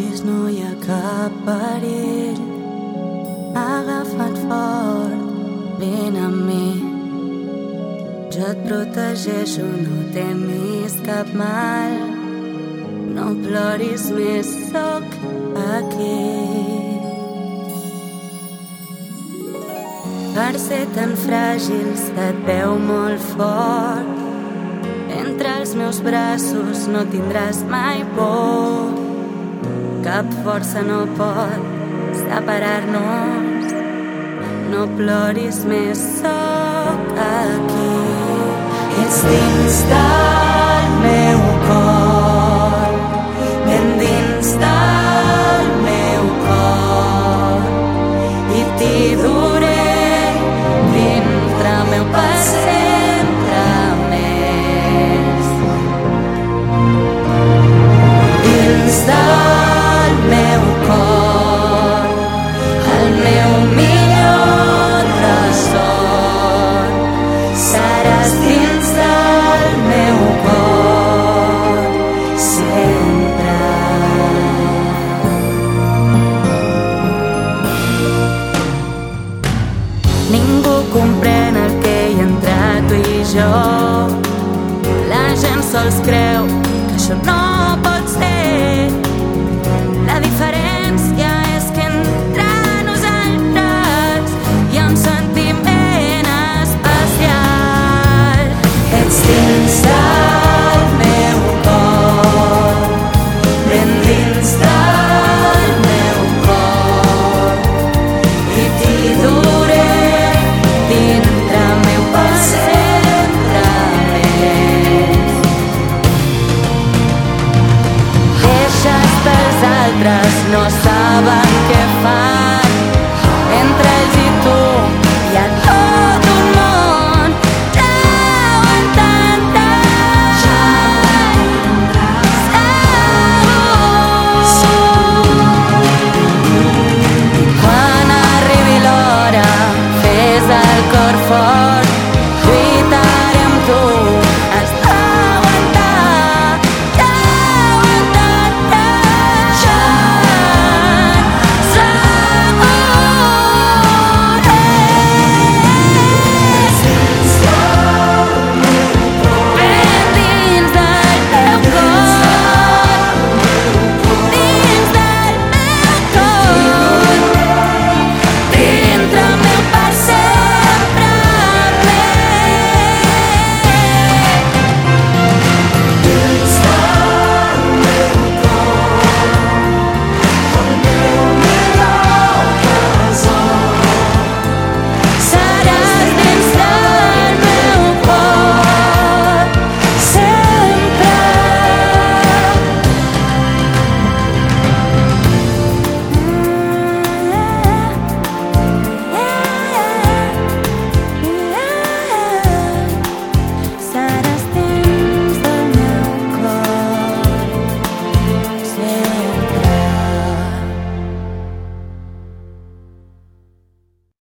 ploris, no hi ha cap perill. Agafa't fort, vine amb mi. Jo et protegeixo, no temis cap mal. No ploris més, sóc aquí. Per ser tan fràgils et veu molt fort. Entre els meus braços no tindràs mai por. Cap força no pot separar-nos. No ploris més, sóc aquí. Ets dins del meu cor, jo. La gent sols creu que això no pot ser. altres no saben què fan.